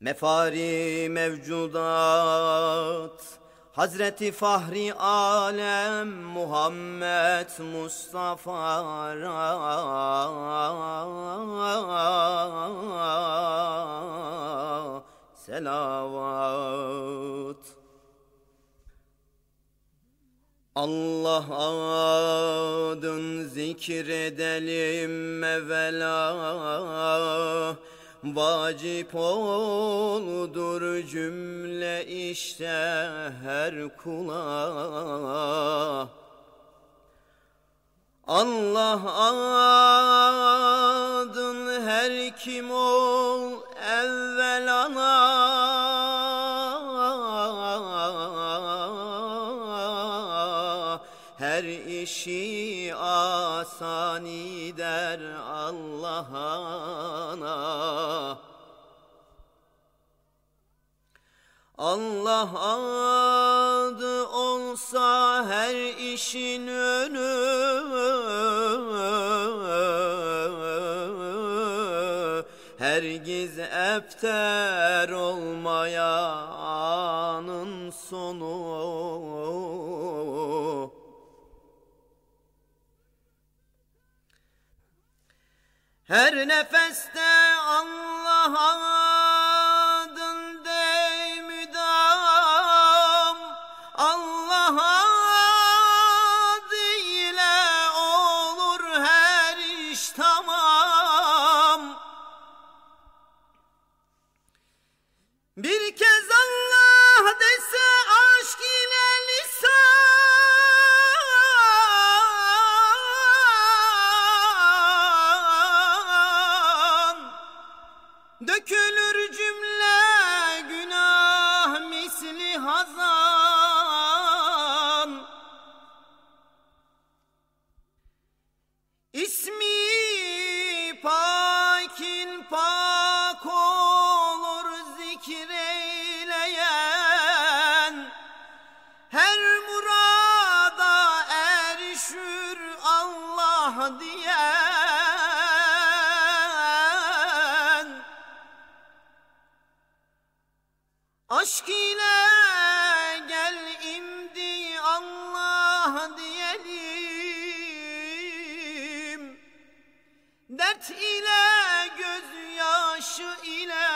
Mefari mevcudat Hazreti Fahri Alem Muhammed Mustafa selavat. Allah adın zikredelim mevela Vacip oldur cümle işte her kula. Allah adın her kim ol her işi asani der Allah'ına Allah adı olsa her işin önü. Hergiz epter olmaya anın sonu Her nefeste Allah adın dey müdam Allah adıyla olur her iş tamam. Bir kez diyen Aşk ile gel Allah diyelim. Dert ile gözyaşı ile